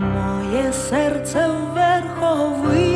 Моє серце верховий.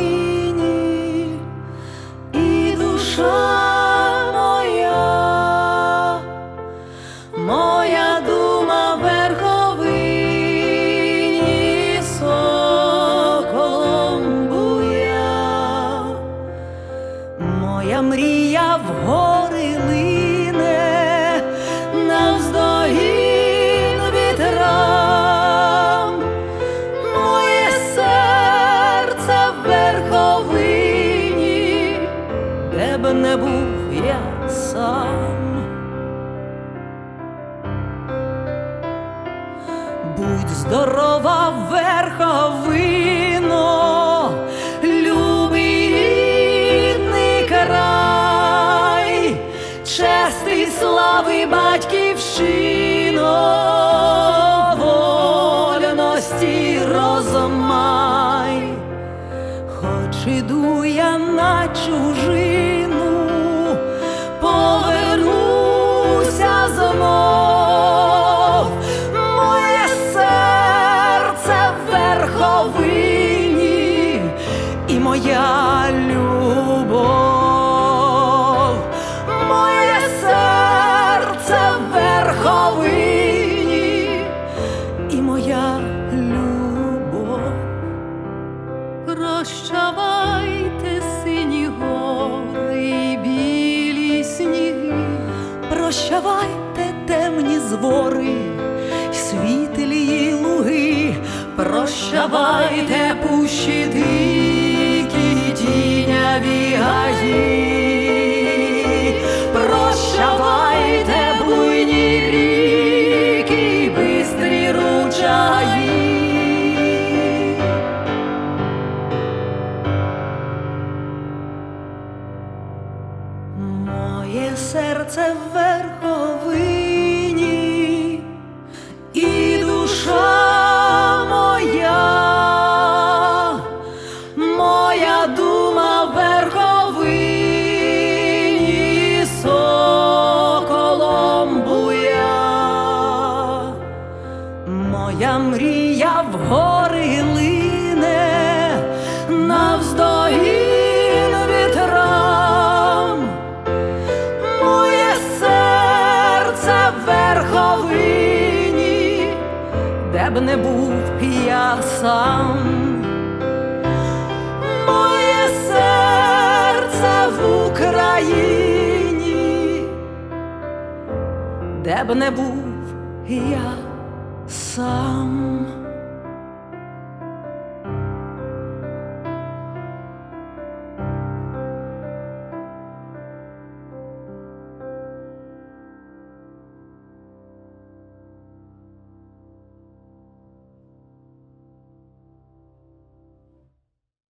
Був я сам. Будь здорова, верховино, любий рідний край, чести слави батьківщино, вольності розмай, хоч іду я на чужину, over. Прощавайте пущі дикі тіняві гаї, прощавайте буйні ріки, бистрі ручаї. Моє серце в моя мрія в гори лине навздогін вітрам. Моє серце в верховині, де б не був я сам, моє серце в Україні, де б не був я сам.